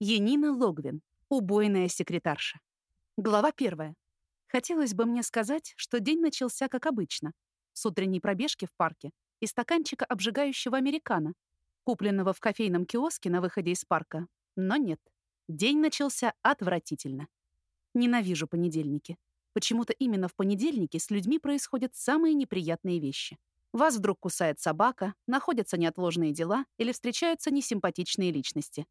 Енина Логвин. Убойная секретарша. Глава первая. Хотелось бы мне сказать, что день начался как обычно. С утренней пробежки в парке и стаканчика обжигающего американо, купленного в кофейном киоске на выходе из парка. Но нет. День начался отвратительно. Ненавижу понедельники. Почему-то именно в понедельники с людьми происходят самые неприятные вещи. Вас вдруг кусает собака, находятся неотложные дела или встречаются несимпатичные личности.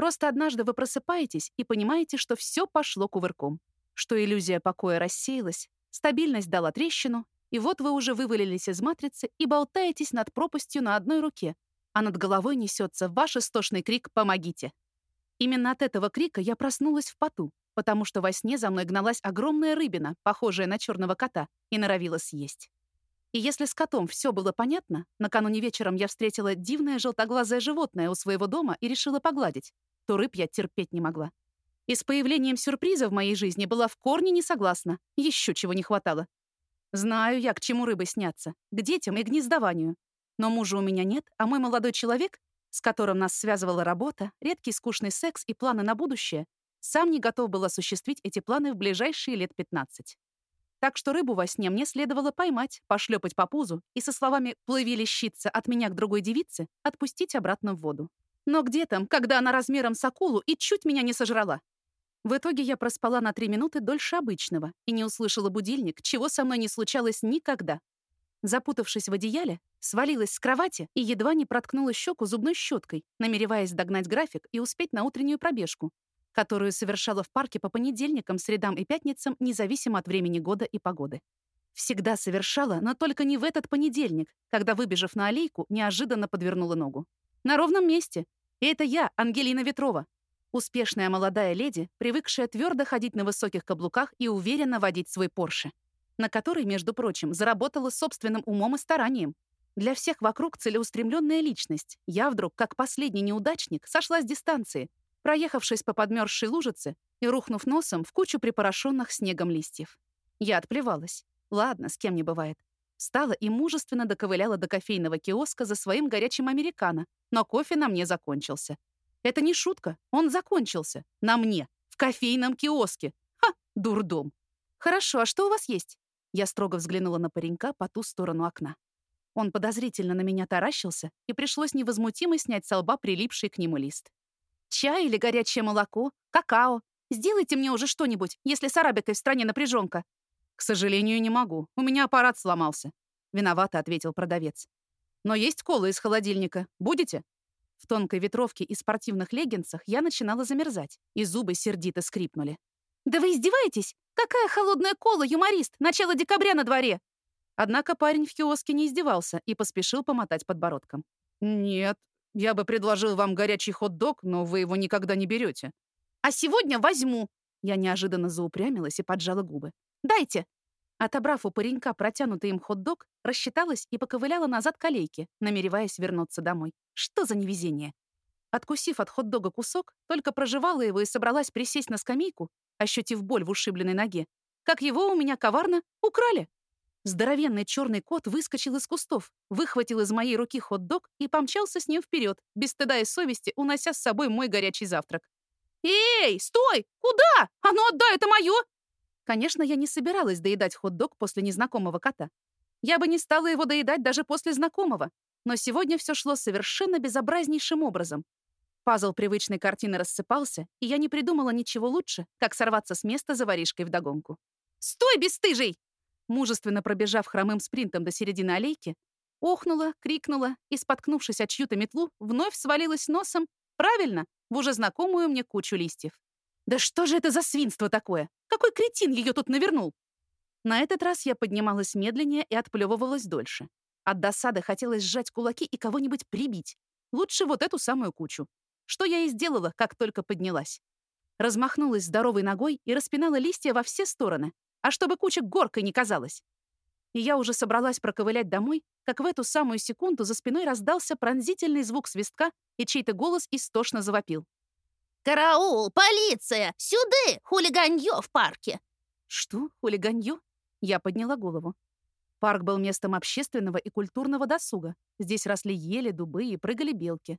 Просто однажды вы просыпаетесь и понимаете, что все пошло кувырком, что иллюзия покоя рассеялась, стабильность дала трещину, и вот вы уже вывалились из матрицы и болтаетесь над пропастью на одной руке, а над головой несется ваш истошный крик «Помогите!». Именно от этого крика я проснулась в поту, потому что во сне за мной гналась огромная рыбина, похожая на черного кота, и норовила съесть. И если с котом все было понятно, накануне вечером я встретила дивное желтоглазое животное у своего дома и решила погладить, то рыб я терпеть не могла. И с появлением сюрприза в моей жизни была в корне не согласна. Еще чего не хватало. Знаю я, к чему рыбы снятся. К детям и гнездованию. Но мужа у меня нет, а мой молодой человек, с которым нас связывала работа, редкий скучный секс и планы на будущее, сам не готов был осуществить эти планы в ближайшие лет 15. Так что рыбу во сне мне следовало поймать, пошлепать по пузу и со словами «плыви лещица от меня к другой девице» отпустить обратно в воду. Но где там, когда она размером с акулу и чуть меня не сожрала? В итоге я проспала на три минуты дольше обычного и не услышала будильник, чего со мной не случалось никогда. Запутавшись в одеяле, свалилась с кровати и едва не проткнула щеку зубной щеткой, намереваясь догнать график и успеть на утреннюю пробежку, которую совершала в парке по понедельникам, средам и пятницам, независимо от времени года и погоды. Всегда совершала, но только не в этот понедельник, когда, выбежав на аллейку, неожиданно подвернула ногу. На ровном месте. И это я, Ангелина Ветрова. Успешная молодая леди, привыкшая твердо ходить на высоких каблуках и уверенно водить свой Порше, на который, между прочим, заработала собственным умом и старанием. Для всех вокруг целеустремленная личность. Я вдруг, как последний неудачник, сошла с дистанции, проехавшись по подмерзшей лужице и рухнув носом в кучу припорошенных снегом листьев. Я отплевалась. Ладно, с кем не бывает. Встала и мужественно доковыляла до кофейного киоска за своим горячим американо, но кофе на мне закончился. Это не шутка, он закончился. На мне, в кофейном киоске. Ха, дурдом. Хорошо, а что у вас есть? Я строго взглянула на паренька по ту сторону окна. Он подозрительно на меня таращился, и пришлось невозмутимо снять с лба прилипший к нему лист. Чай или горячее молоко? Какао? Сделайте мне уже что-нибудь, если с арабикой в стране напряженка. К сожалению, не могу. У меня аппарат сломался. Виновато ответил продавец. Но есть кола из холодильника. Будете? В тонкой ветровке и спортивных леггинсах я начинала замерзать, и зубы сердито скрипнули. «Да вы издеваетесь? Какая холодная кола, юморист! Начало декабря на дворе!» Однако парень в киоске не издевался и поспешил помотать подбородком. «Нет, я бы предложил вам горячий хот-дог, но вы его никогда не берете. А сегодня возьму. Я неожиданно заупрямилась и поджала губы. Дайте. Отобрав у паренька протянутый им хот-дог, рассчиталась и поковыляла назад к аллейке, намереваясь вернуться домой. Что за невезение? Откусив от хот-дога кусок, только прожевала его и собралась присесть на скамейку, ощутив боль в ушибленной ноге, как его у меня коварно украли. Здоровенный черный кот выскочил из кустов, выхватил из моей руки хот-дог и помчался с ним вперед, без стыда и совести, унося с собой мой горячий завтрак. «Эй, стой! Куда? А ну отдай, это мое!» Конечно, я не собиралась доедать хот-дог после незнакомого кота. Я бы не стала его доедать даже после знакомого. Но сегодня все шло совершенно безобразнейшим образом. Пазл привычной картины рассыпался, и я не придумала ничего лучше, как сорваться с места за воришкой вдогонку. «Стой, бесстыжий!» мужественно пробежав хромым спринтом до середины аллейки, охнула, крикнула и, споткнувшись о чью-то метлу, вновь свалилась носом, правильно, в уже знакомую мне кучу листьев. «Да что же это за свинство такое? Какой кретин ее тут навернул?» На этот раз я поднималась медленнее и отплевывалась дольше. От досады хотелось сжать кулаки и кого-нибудь прибить. Лучше вот эту самую кучу. Что я и сделала, как только поднялась. Размахнулась здоровой ногой и распинала листья во все стороны, а чтобы куча горкой не казалась. И я уже собралась проковылять домой, как в эту самую секунду за спиной раздался пронзительный звук свистка, и чей-то голос истошно завопил. «Караул! Полиция! Сюды! Хулиганье в парке!» «Что? Хулиганье?» Я подняла голову. Парк был местом общественного и культурного досуга. Здесь росли ели, дубы и прыгали белки.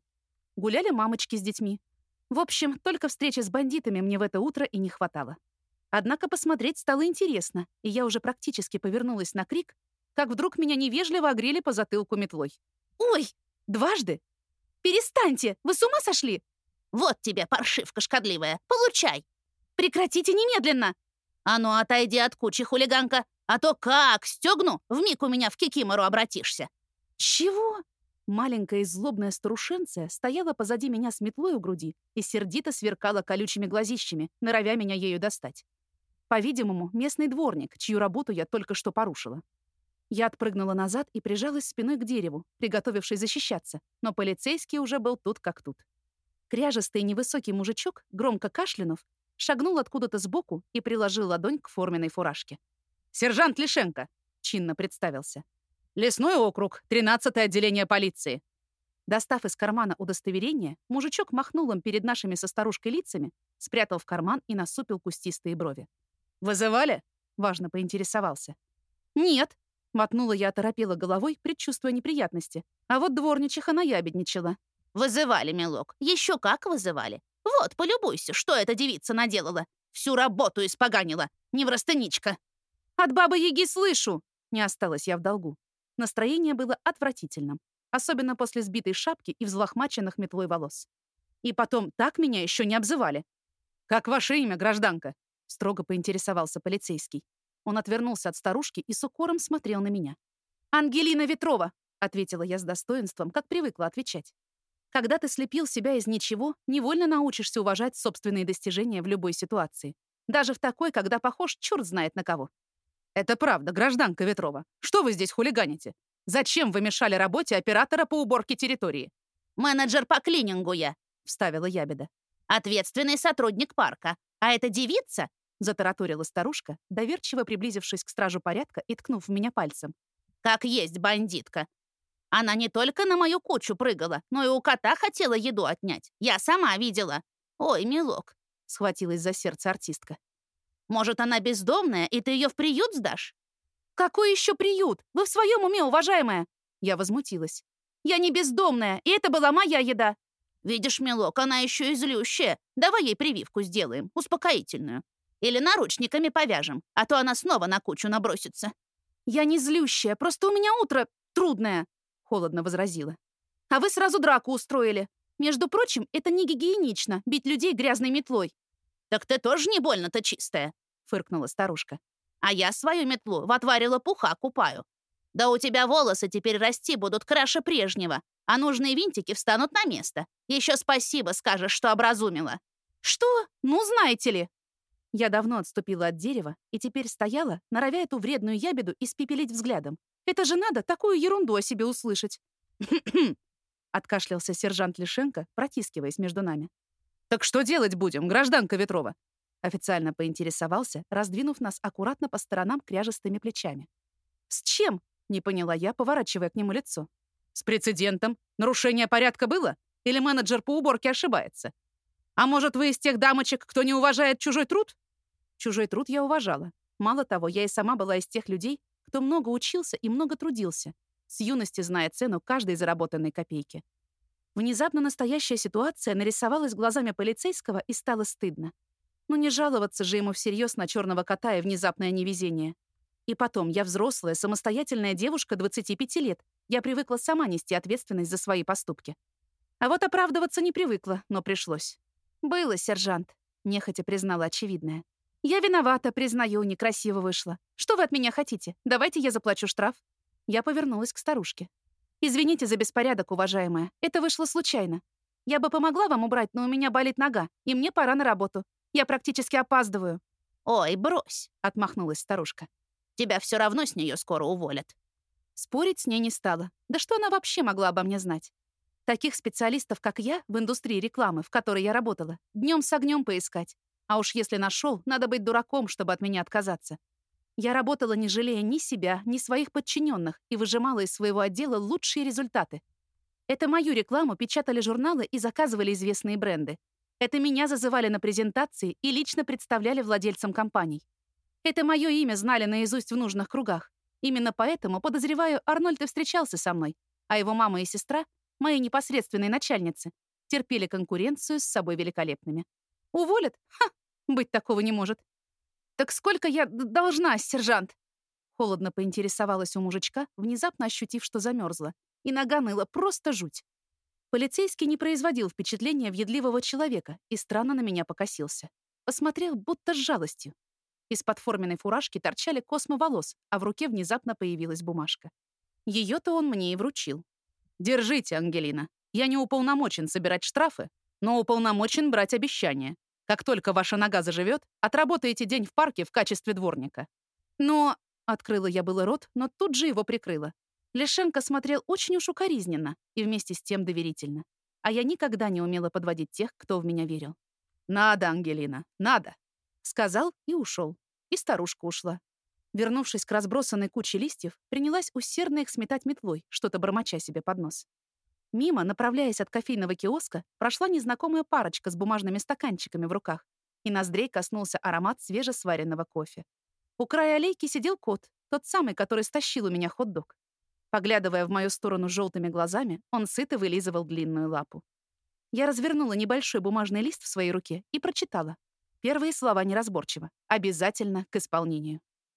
Гуляли мамочки с детьми. В общем, только встречи с бандитами мне в это утро и не хватало. Однако посмотреть стало интересно, и я уже практически повернулась на крик, как вдруг меня невежливо огрели по затылку метлой. «Ой! Дважды? Перестаньте! Вы с ума сошли?» «Вот тебе, паршивка шкодливая! Получай!» «Прекратите немедленно!» «А ну, отойди от кучи, хулиганка! А то как стёгну, вмиг у меня в кикимору обратишься!» «Чего?» Маленькая злобная старушенция стояла позади меня с метлой у груди и сердито сверкала колючими глазищами, норовя меня ею достать. По-видимому, местный дворник, чью работу я только что порушила. Я отпрыгнула назад и прижалась спиной к дереву, приготовившись защищаться, но полицейский уже был тут как тут. Кряжестый невысокий мужичок, громко кашлянув, шагнул откуда-то сбоку и приложил ладонь к форменной фуражке. «Сержант Лишенко!» — чинно представился. «Лесной округ, 13-е отделение полиции». Достав из кармана удостоверение, мужичок махнул им перед нашими со старушкой лицами, спрятал в карман и насупил кустистые брови. «Вызывали?» — важно поинтересовался. «Нет», — мотнула я оторопела головой, предчувствуя неприятности. А вот дворничиха наябедничала. «Вызывали, милок. Еще как вызывали. Вот, полюбуйся, что эта девица наделала. Всю работу испоганила. Неврастеничка». «От бабы-яги слышу!» Не осталась я в долгу. Настроение было отвратительным. Особенно после сбитой шапки и взлохмаченных метлой волос. И потом так меня еще не обзывали. «Как ваше имя, гражданка?» строго поинтересовался полицейский. Он отвернулся от старушки и с укором смотрел на меня. «Ангелина Ветрова!» — ответила я с достоинством, как привыкла отвечать. Когда ты слепил себя из ничего, невольно научишься уважать собственные достижения в любой ситуации. Даже в такой, когда похож черт знает на кого. «Это правда, гражданка Ветрова. Что вы здесь хулиганите? Зачем вы мешали работе оператора по уборке территории?» «Менеджер по клинингу я», — вставила Ябеда. «Ответственный сотрудник парка. А эта девица затараторила старушка, доверчиво приблизившись к стражу порядка и ткнув в меня пальцем. «Как есть бандитка. Она не только на мою кучу прыгала, но и у кота хотела еду отнять. Я сама видела. Ой, милок», — схватилась за сердце артистка. «Может, она бездомная, и ты ее в приют сдашь?» «Какой еще приют? Вы в своем уме, уважаемая?» Я возмутилась. «Я не бездомная, и это была моя еда». «Видишь, милок, она еще и злющая. Давай ей прививку сделаем, успокоительную. Или наручниками повяжем, а то она снова на кучу набросится». «Я не злющая, просто у меня утро трудное», — холодно возразила. «А вы сразу драку устроили. Между прочим, это не гигиенично — бить людей грязной метлой». «Так ты тоже не больно-то чистая», — фыркнула старушка. «А я свою метлу в отваре лопуха купаю. Да у тебя волосы теперь расти будут краше прежнего, а нужные винтики встанут на место. Еще спасибо скажешь, что образумила». «Что? Ну, знаете ли», я давно отступила от дерева и теперь стояла, норовя эту вредную ябеду испепелить взглядом. Это же надо такую ерунду о себе услышать. Откашлялся сержант Лишенко, протискиваясь между нами. «Так что делать будем, гражданка Ветрова?» Официально поинтересовался, раздвинув нас аккуратно по сторонам кряжестыми плечами. «С чем?» — не поняла я, поворачивая к нему лицо. «С прецедентом. Нарушение порядка было? Или менеджер по уборке ошибается? А может, вы из тех дамочек, кто не уважает чужой труд?» Чужой труд я уважала. Мало того, я и сама была из тех людей, кто много учился и много трудился, с юности зная цену каждой заработанной копейки. Внезапно настоящая ситуация нарисовалась глазами полицейского и стало стыдно. Ну не жаловаться же ему всерьез на черного кота и внезапное невезение. И потом, я взрослая, самостоятельная девушка 25 лет. Я привыкла сама нести ответственность за свои поступки. А вот оправдываться не привыкла, но пришлось. «Было, сержант», — нехотя признала очевидное. «Я виновата, признаю, некрасиво вышло. Что вы от меня хотите? Давайте я заплачу штраф». Я повернулась к старушке. «Извините за беспорядок, уважаемая. Это вышло случайно. Я бы помогла вам убрать, но у меня болит нога, и мне пора на работу. Я практически опаздываю». «Ой, брось», — отмахнулась старушка. «Тебя все равно с нее скоро уволят». Спорить с ней не стала. Да что она вообще могла обо мне знать? Таких специалистов, как я, в индустрии рекламы, в которой я работала, днем с огнем поискать. А уж если нашел, надо быть дураком, чтобы от меня отказаться. Я работала, не жалея ни себя, ни своих подчиненных, и выжимала из своего отдела лучшие результаты. Это мою рекламу печатали журналы и заказывали известные бренды. Это меня зазывали на презентации и лично представляли владельцам компаний. Это мое имя знали наизусть в нужных кругах. Именно поэтому, подозреваю, Арнольд и встречался со мной, а его мама и сестра — мои непосредственные начальницы. терпели конкуренцию с собой великолепными. Уволят? Ха! Быть такого не может. «Так сколько я должна, сержант?» Холодно поинтересовалась у мужичка, внезапно ощутив, что замерзла. И нога ныла просто жуть. Полицейский не производил впечатления въедливого человека и странно на меня покосился. Посмотрел будто с жалостью. Из-под форменной фуражки торчали космы волос, а в руке внезапно появилась бумажка. Ее-то он мне и вручил. «Держите, Ангелина. Я не уполномочен собирать штрафы, но уполномочен брать обещания. Как только ваша нога заживет, отработаете день в парке в качестве дворника». Но... Открыла я было рот, но тут же его прикрыла. Лешенко смотрел очень уж укоризненно и вместе с тем доверительно. А я никогда не умела подводить тех, кто в меня верил. «Надо, Ангелина, надо!» Сказал и ушел. И старушка ушла. Вернувшись к разбросанной куче листьев, принялась усердно их сметать метлой, что-то бормоча себе под нос. Мимо, направляясь от кофейного киоска, прошла незнакомая парочка с бумажными стаканчиками в руках, и ноздрей коснулся аромат свежесваренного кофе. У края аллейки сидел кот, тот самый, который стащил у меня хот-дог. Поглядывая в мою сторону желтыми глазами, он сыто вылизывал длинную лапу. Я развернула небольшой бумажный лист в своей руке и прочитала. Первые слова неразборчиво. Обязательно к исполнению.